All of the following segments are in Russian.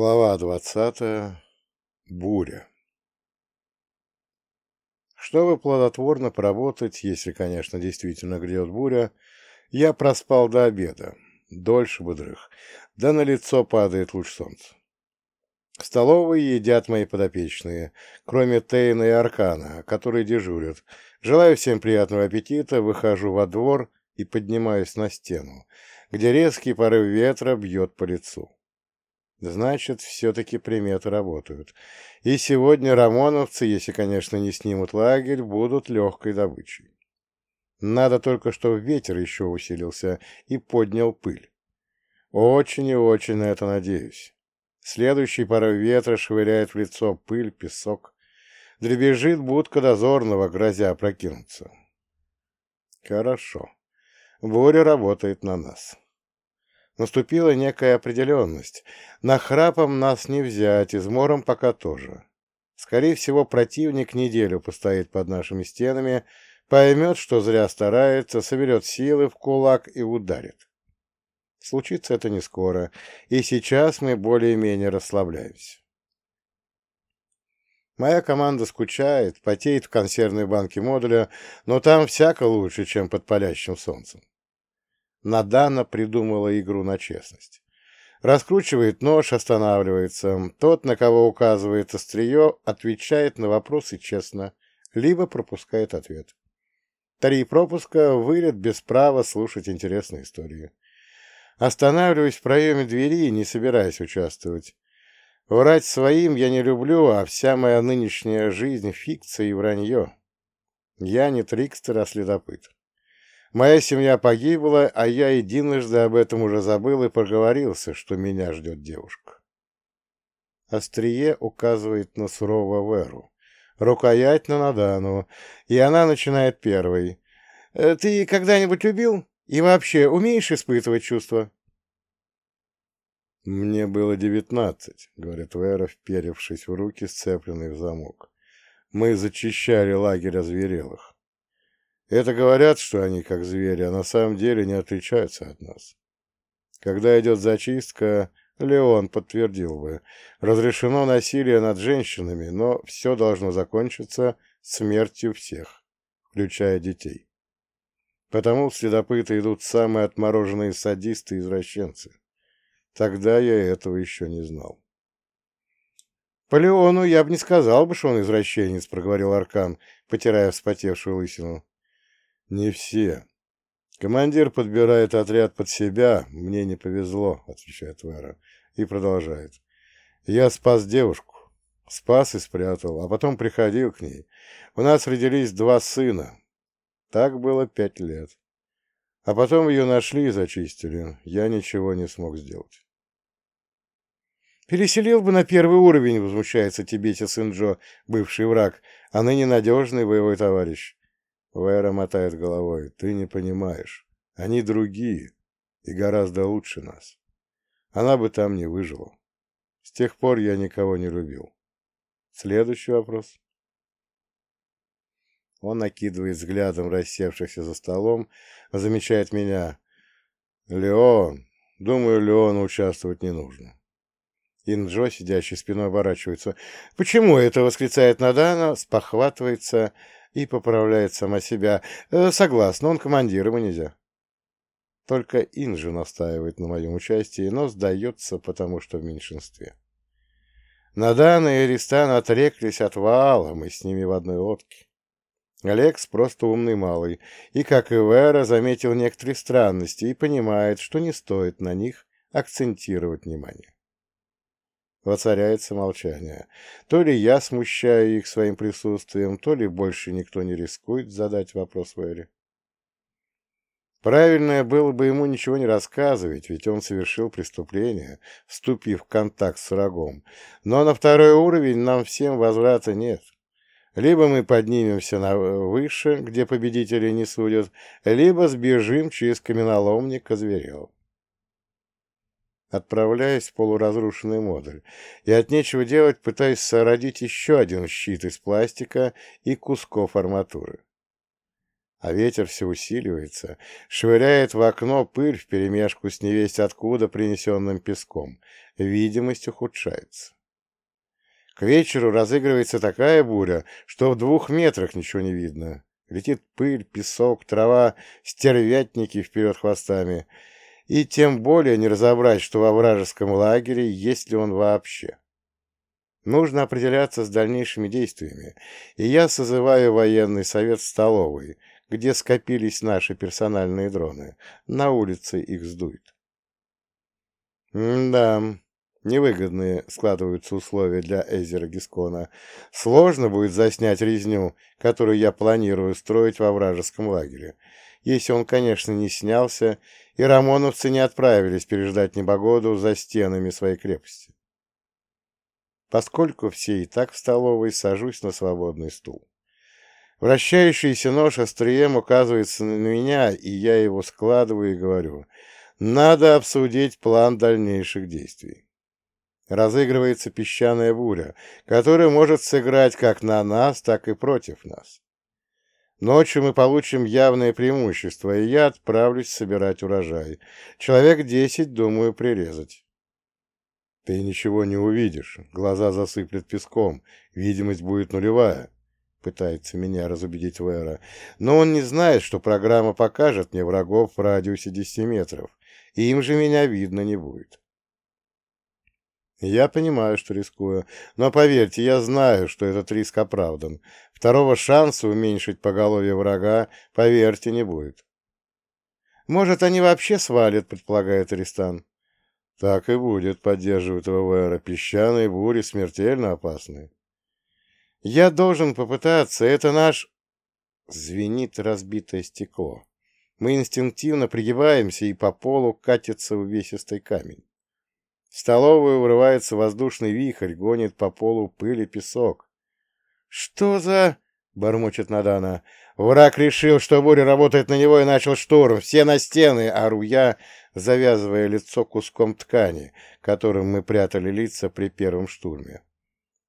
Глава двадцатая. Буря. Чтобы плодотворно поработать, если, конечно, действительно грядет буря, я проспал до обеда, дольше бы дрых, да на лицо падает луч солнца. В столовой едят мои подопечные, кроме Тейна и Аркана, которые дежурят. Желаю всем приятного аппетита, выхожу во двор и поднимаюсь на стену, где резкий порыв ветра бьет по лицу. Значит, все-таки приметы работают. И сегодня рамоновцы, если, конечно, не снимут лагерь, будут легкой добычей. Надо только, чтобы ветер еще усилился и поднял пыль. Очень и очень на это надеюсь. Следующий порыв ветра швыряет в лицо пыль, песок. Дребезжит будка дозорного, грозя прокинуться. Хорошо. Буря работает на нас. Наступила некая определенность. На храпом нас не взять, измором пока тоже. Скорее всего, противник неделю постоит под нашими стенами, поймет, что зря старается, соберет силы в кулак и ударит. Случится это не скоро, и сейчас мы более-менее расслабляемся. Моя команда скучает, потеет в консервной банке модуля, но там всяко лучше, чем под палящим солнцем. Надана придумала игру на честность. Раскручивает нож, останавливается. Тот, на кого указывает острие, отвечает на вопросы честно, либо пропускает ответ. Три пропуска, вылет без права слушать интересные истории. Останавливаюсь в проеме двери, не собираясь участвовать. Врать своим я не люблю, а вся моя нынешняя жизнь — фикция и вранье. Я не трикстер, а следопыт. Моя семья погибла, а я единожды об этом уже забыл и проговорился, что меня ждет девушка. Острие указывает на сурового Веру, рукоять на Надану, и она начинает первой. «Э, «Ты когда-нибудь любил? И вообще умеешь испытывать чувства?» «Мне было девятнадцать», — говорит Вера, вперевшись в руки, сцепленный в замок. «Мы зачищали лагерь озверелых. Это говорят, что они как звери, а на самом деле не отличаются от нас. Когда идет зачистка, Леон подтвердил бы, разрешено насилие над женщинами, но все должно закончиться смертью всех, включая детей. Потому следопыты идут самые отмороженные садисты и извращенцы. Тогда я этого еще не знал. «По Леону я бы не сказал бы, что он извращенец», — проговорил Аркан, потирая вспотевшую лысину. Не все. Командир подбирает отряд под себя. Мне не повезло, отвечает Вера. И продолжает. Я спас девушку. Спас и спрятал, а потом приходил к ней. У нас родились два сына. Так было пять лет. А потом ее нашли и зачистили. Я ничего не смог сделать. «Переселил бы на первый уровень», — возмущается Тибете сын Джо, бывший враг, а ныне надежный боевой товарищ. Вера мотает головой. Ты не понимаешь. Они другие и гораздо лучше нас. Она бы там не выжила. С тех пор я никого не любил. Следующий вопрос. Он накидывает взглядом рассевшихся за столом, замечает меня. «Леон! Думаю, Леону участвовать не нужно». Инджо, сидящий спиной, оборачивается. «Почему это?» — восклицает Надана, спохватывается и поправляет сама себя. «Э, «Согласна, он командир, ему нельзя». Только Инжи настаивает на моем участии, но сдается, потому что в меньшинстве. Надана и Аристан отреклись от Ваала, мы с ними в одной лодке. Алекс просто умный малый, и, как и Вера, заметил некоторые странности и понимает, что не стоит на них акцентировать внимание. Воцаряется молчание. То ли я смущаю их своим присутствием, то ли больше никто не рискует задать вопрос Вэри. Правильное было бы ему ничего не рассказывать, ведь он совершил преступление, вступив в контакт с врагом. Но на второй уровень нам всем возврата нет. Либо мы поднимемся на выше, где победители не судят, либо сбежим через каменоломник к озверел. Отправляюсь в полуразрушенный модуль, и от нечего делать пытаюсь соорудить еще один щит из пластика и кусков арматуры. а ветер все усиливается, швыряет в окно пыль вперемешку с невесть откуда принесенным песком. Видимость ухудшается. К вечеру разыгрывается такая буря, что в двух метрах ничего не видно. Летит пыль, песок, трава, стервятники вперед хвостами. И тем более не разобрать, что во вражеском лагере есть ли он вообще. Нужно определяться с дальнейшими действиями, и я созываю военный совет столовой, где скопились наши персональные дроны. На улице их сдует. да, невыгодные складываются условия для Эзера Гискона. Сложно будет заснять резню, которую я планирую строить во вражеском лагере, если он, конечно, не снялся, и рамоновцы не отправились переждать непогоду за стенами своей крепости. Поскольку все и так в столовой, сажусь на свободный стул. Вращающийся нож острием указывается на меня, и я его складываю и говорю. Надо обсудить план дальнейших действий. Разыгрывается песчаная буря, которая может сыграть как на нас, так и против нас. Ночью мы получим явное преимущество, и я отправлюсь собирать урожай. Человек десять, думаю, прирезать. Ты ничего не увидишь, глаза засыплет песком, видимость будет нулевая пытается меня разубедить Вера, но он не знает, что программа покажет мне врагов в радиусе 10 метров, и им же меня видно не будет. Я понимаю, что рискую, но поверьте, я знаю, что этот риск оправдан. Второго шанса уменьшить поголовье врага, поверьте, не будет. Может, они вообще свалят, предполагает Аристан. Так и будет, поддерживает его Вера. Песчаные бури смертельно опасны. Я должен попытаться, это наш... Звенит разбитое стекло. Мы инстинктивно пригибаемся, и по полу катится увесистый камень. В столовую врывается воздушный вихрь, гонит по полу пыль и песок. «Что за...» — бормочет Надана. «Враг решил, что буря работает на него, и начал штурм. Все на стены!» — ору я, завязывая лицо куском ткани, которым мы прятали лица при первом штурме.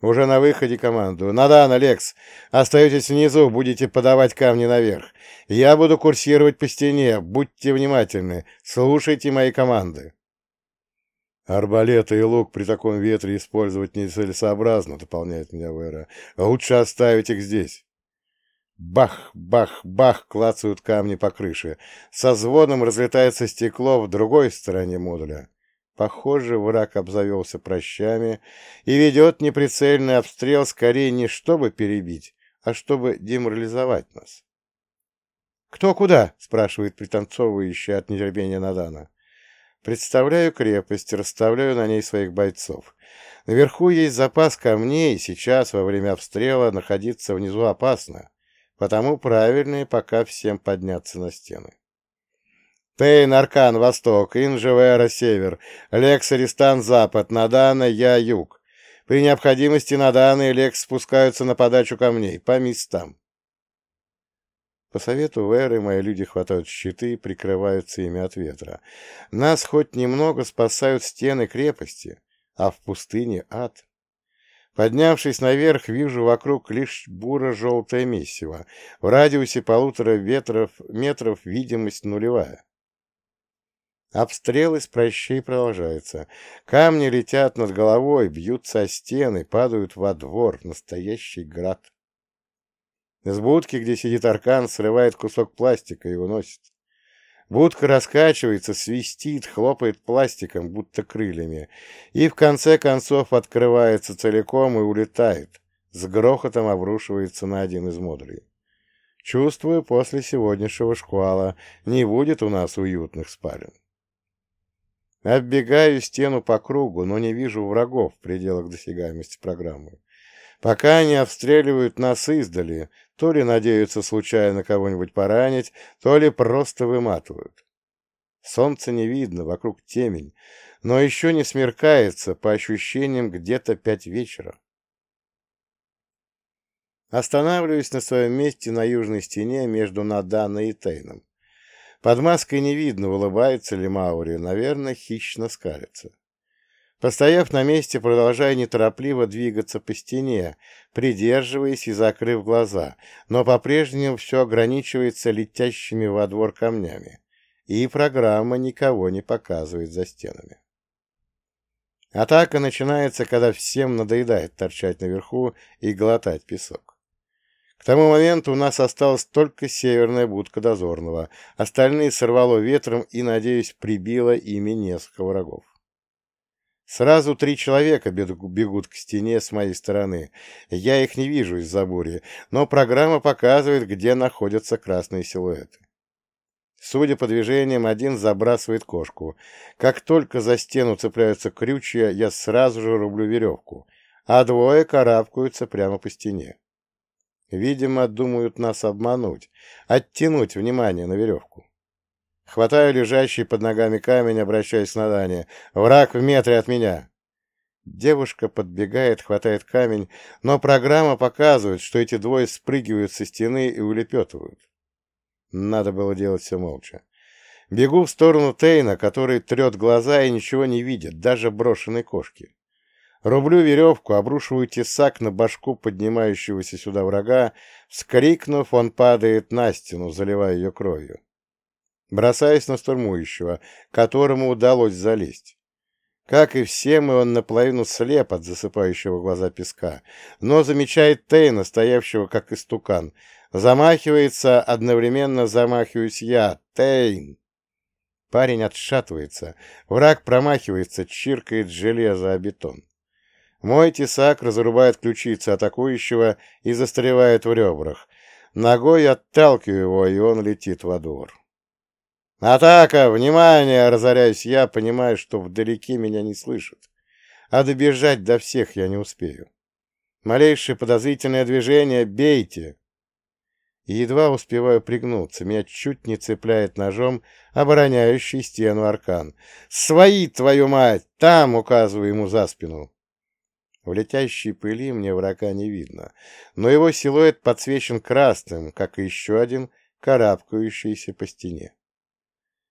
Уже на выходе команду. Надан, Алекс, остаетесь внизу, будете подавать камни наверх. Я буду курсировать по стене, будьте внимательны, слушайте мои команды. Арбалеты и лук при таком ветре использовать нецелесообразно, дополняет меня Вера. Лучше оставить их здесь. Бах, бах, бах клацают камни по крыше. Со звоном разлетается стекло в другой стороне модуля. Похоже, враг обзавелся прощами и ведет неприцельный обстрел скорее не чтобы перебить, а чтобы деморализовать нас. «Кто куда?» — спрашивает пританцовывающая от нетерпения Надана. Представляю крепость, расставляю на ней своих бойцов. Наверху есть запас камней, сейчас, во время обстрела, находиться внизу опасно, потому правильнее пока всем подняться на стены. Тейн, Аркан, Восток, Инжевера, Север, Лекс, Аристан, Запад, Надана, Я, Юг. При необходимости Надана и Лекс спускаются на подачу камней, по местам. По совету Веры мои люди хватают щиты и прикрываются ими от ветра. Нас хоть немного спасают стены крепости, а в пустыне ад. Поднявшись наверх, вижу вокруг лишь буро-желтое месиво. В радиусе полутора ветров, метров видимость нулевая. Обстрел из прощей продолжается. Камни летят над головой, бьются о стены, падают во двор. Настоящий град. Из будки, где сидит Аркан, срывает кусок пластика и уносит. Будка раскачивается, свистит, хлопает пластиком, будто крыльями, и в конце концов открывается целиком и улетает, с грохотом обрушивается на один из модулей. Чувствую, после сегодняшнего шквала не будет у нас уютных спален. Оббегаю стену по кругу, но не вижу врагов в пределах досягаемости программы. Пока они обстреливают нас издали, то ли надеются случайно кого-нибудь поранить, то ли просто выматывают. Солнца не видно, вокруг темень, но еще не смеркается, по ощущениям, где-то пять вечера. Останавливаюсь на своем месте на южной стене между Наданой и Тейном. Под маской не видно, улыбается ли Маури, наверное, хищно скалится. Постояв на месте, продолжая неторопливо двигаться по стене, придерживаясь и закрыв глаза, но по-прежнему все ограничивается летящими во двор камнями, и программа никого не показывает за стенами. Атака начинается, когда всем надоедает торчать наверху и глотать песок. К тому моменту у нас осталась только северная будка дозорного, остальные сорвало ветром и, надеюсь, прибило ими несколько врагов. Сразу три человека бегут к стене с моей стороны. Я их не вижу из-за бури, но программа показывает, где находятся красные силуэты. Судя по движениям, один забрасывает кошку. Как только за стену цепляются крючья, я сразу же рублю веревку, а двое карабкаются прямо по стене. Видимо, думают нас обмануть, оттянуть внимание на веревку. Хватаю лежащий под ногами камень, обращаясь на Дани. «Враг в метре от меня!» Девушка подбегает, хватает камень, но программа показывает, что эти двое спрыгивают со стены и улепетывают. Надо было делать все молча. Бегу в сторону Тейна, который трет глаза и ничего не видит, даже брошенной кошки. Рублю веревку, обрушиваю тесак на башку поднимающегося сюда врага. Вскрикнув, он падает на стену, заливая ее кровью бросаясь на штурмующего, которому удалось залезть. Как и все мы, он наполовину слеп от засыпающего глаза песка, но замечает Тейна, стоявшего как истукан. Замахивается, одновременно замахиваюсь я. Тейн! Парень отшатывается, враг промахивается, чиркает железо о бетон. Мой тесак разрубает ключицы атакующего и застревает в ребрах. Ногой отталкиваю его, и он летит во двор. «Атака! Внимание!» — разоряюсь я, понимаю, что вдалеке меня не слышат. А добежать до всех я не успею. Малейшее подозрительное движение — бейте! И едва успеваю пригнуться, меня чуть не цепляет ножом обороняющий стену аркан. «Свои, твою мать! Там!» — указываю ему за спину. В летящей пыли мне врага не видно, но его силуэт подсвечен красным, как и еще один, карабкающийся по стене.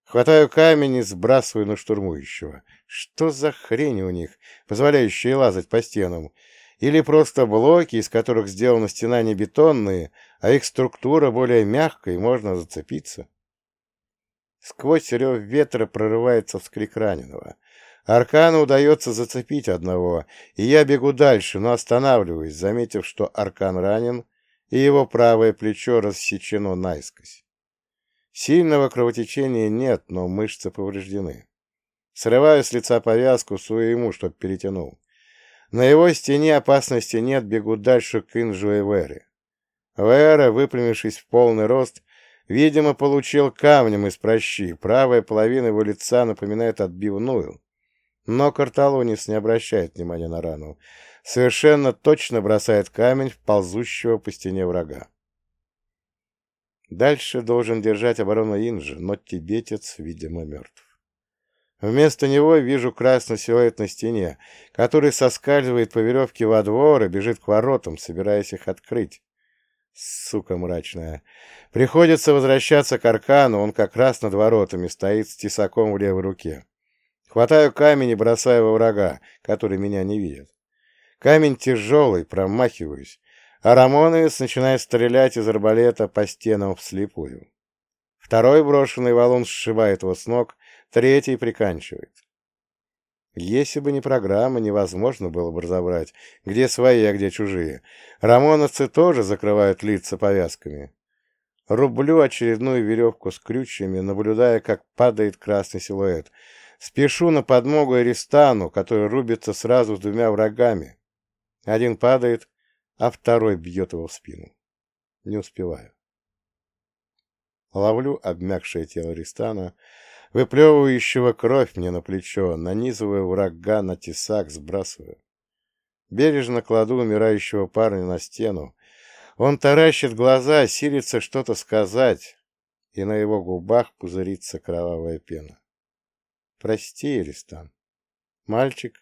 Хватаю камень и сбрасываю на штурмующего. Что за хрень у них, позволяющая лазать по стенам? Или просто блоки, из которых сделана стена не бетонные, а их структура более мягкая и можно зацепиться? Сквозь рев ветра прорывается вскрик раненого. Аркану удается зацепить одного, и я бегу дальше, но останавливаюсь, заметив, что Аркан ранен, и его правое плечо рассечено наискось. Сильного кровотечения нет, но мышцы повреждены. Срываю с лица повязку, сую ему, чтоб перетянул. На его стене опасности нет, бегу дальше к Инжу и Вере. Вера, выпрямившись в полный рост, видимо, получил камнем из прощи. Правая половина его лица напоминает отбивную. Но Карталонис не обращает внимания на рану. Совершенно точно бросает камень в ползущего по стене врага. Дальше должен держать оборону Инжи, но тибетец, видимо, мертв. Вместо него вижу красный силуэт на стене, который соскальзывает по веревке во двор и бежит к воротам, собираясь их открыть. Сука мрачная. Приходится возвращаться к аркану, он как раз над воротами стоит с тесаком в левой руке. Хватаю камень и бросаю во врага, который меня не видит. Камень тяжелый, промахиваюсь а Рамоновец начинает стрелять из арбалета по стенам вслепую. Второй брошенный валун сшибает его с ног, третий приканчивает. Если бы не программа, невозможно было бы разобрать, где свои, а где чужие. Рамоновцы тоже закрывают лица повязками. Рублю очередную веревку с крючьями, наблюдая, как падает красный силуэт. Спешу на подмогу Аристану, который рубится сразу с двумя врагами. Один падает, а второй бьет его в спину. Не успеваю. Ловлю обмякшее тело Ристана, выплевывающего кровь мне на плечо, нанизываю врага на тесак, сбрасываю. Бережно кладу умирающего парня на стену. Он таращит глаза, силится что-то сказать, и на его губах пузырится кровавая пена. Прости, Эристан. Мальчик,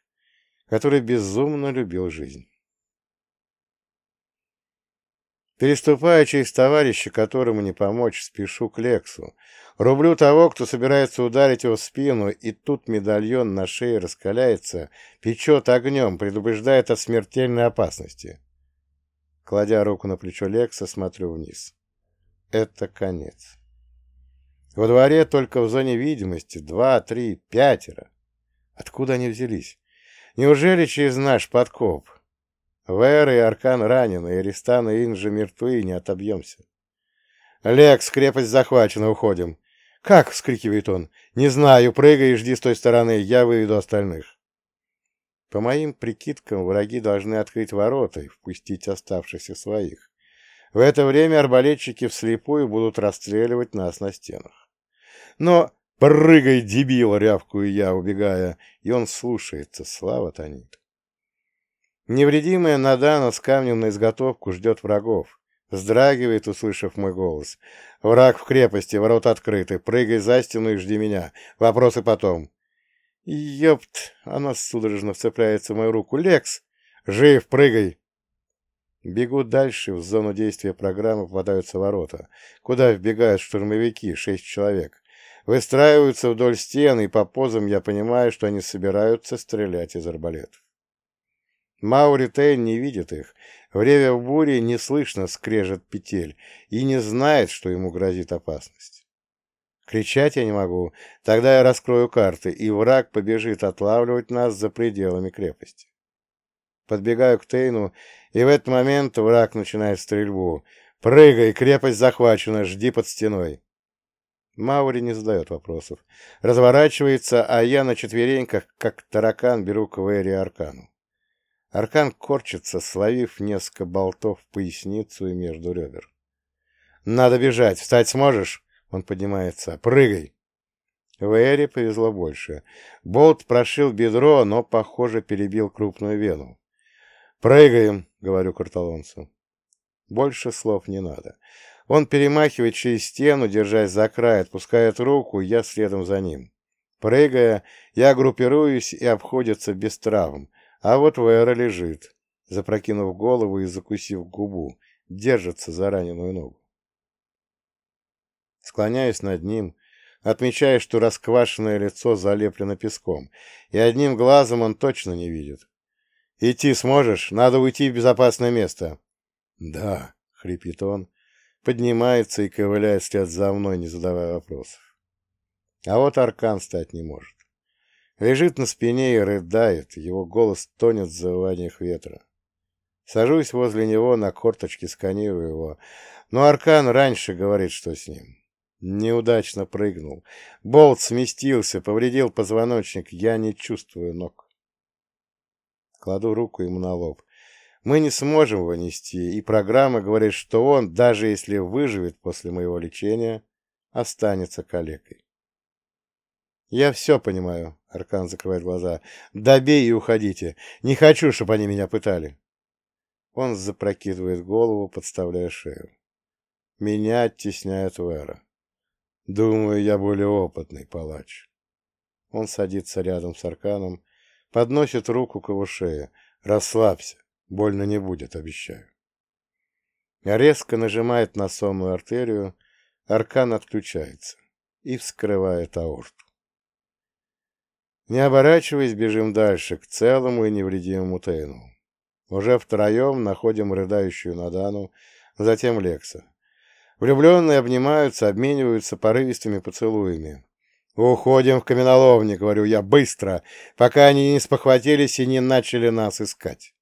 который безумно любил жизнь. Переступая через товарища, которому не помочь, спешу к Лексу. Рублю того, кто собирается ударить его в спину, и тут медальон на шее раскаляется, печет огнем, предупреждает о смертельной опасности. Кладя руку на плечо Лекса, смотрю вниз. Это конец. Во дворе только в зоне видимости два, три, пятеро. Откуда они взялись? Неужели через наш подкоп? Вэр и Аркан ранены, и Ристан и Инжи мертвы, и не отобьемся. «Лекс, крепость захвачена, уходим!» «Как?» — вскрикивает он. «Не знаю, прыгай и жди с той стороны, я выведу остальных». По моим прикидкам, враги должны открыть ворота и впустить оставшихся своих. В это время арбалетчики вслепую будут расстреливать нас на стенах. Но «Прыгай, дебил!» — рявкую я, убегая, и он слушается, слава тонит. Невредимая Надана с камнем на изготовку ждет врагов. Вздрагивает, услышав мой голос. «Враг в крепости, ворота открыты. Прыгай за стену и жди меня. Вопросы потом». «Ёпт!» — она судорожно вцепляется в мою руку. «Лекс! Жив, прыгай!» Бегу дальше, в зону действия программы попадаются ворота, куда вбегают штурмовики, шесть человек. Выстраиваются вдоль стен, и по позам я понимаю, что они собираются стрелять из арбалетов. Маури Тейн не видит их. Время в буре не слышно скрежет петель и не знает, что ему грозит опасность. Кричать я не могу, тогда я раскрою карты, и враг побежит отлавливать нас за пределами крепости. Подбегаю к Тейну, и в этот момент враг начинает стрельбу. «Прыгай, крепость захвачена, жди под стеной!» Маури не задает вопросов. Разворачивается, а я на четвереньках, как таракан, беру Квери Аркану. Аркан корчится, словив несколько болтов в поясницу и между ребер. «Надо бежать! Встать сможешь?» Он поднимается. «Прыгай!» Вэри повезло больше. Болт прошил бедро, но, похоже, перебил крупную вену. «Прыгаем!» — говорю карталонцу. Больше слов не надо. Он перемахивает через стену, держась за край, отпускает руку, я следом за ним. Прыгая, я группируюсь и обходится без травм, а вот Вера лежит, запрокинув голову и закусив губу, держится за раненую ногу. Склоняюсь над ним, отмечая, что расквашенное лицо залеплено песком, и одним глазом он точно не видит. «Идти сможешь? Надо уйти в безопасное место». «Да», — хрипит он, поднимается и ковыляет вслед за мной, не задавая вопросов. А вот Аркан стать не может. Лежит на спине и рыдает, его голос тонет в завываниях ветра. Сажусь возле него, на корточке сканирую его, но Аркан раньше говорит, что с ним. Неудачно прыгнул. Болт сместился, повредил позвоночник, я не чувствую ног. Кладу руку ему на лоб. Мы не сможем его нести, и программа говорит, что он, даже если выживет после моего лечения, останется калекой. «Я все понимаю», — Аркан закрывает глаза. «Добей и уходите. Не хочу, чтобы они меня пытали». Он запрокидывает голову, подставляя шею. Меня оттесняет Вера. Думаю, я более опытный палач. Он садится рядом с Арканом, подносит руку к его шее. «Расслабься, больно не будет, обещаю». Резко нажимает на сонную артерию, Аркан отключается и вскрывает аорту. Не оборачиваясь, бежим дальше, к целому и невредимому Тейну. Уже втроем находим рыдающую Надану, затем Лекса. Влюбленные обнимаются, обмениваются порывистыми поцелуями. «Уходим в каменоломни», — говорю я, — «быстро, пока они не спохватились и не начали нас искать».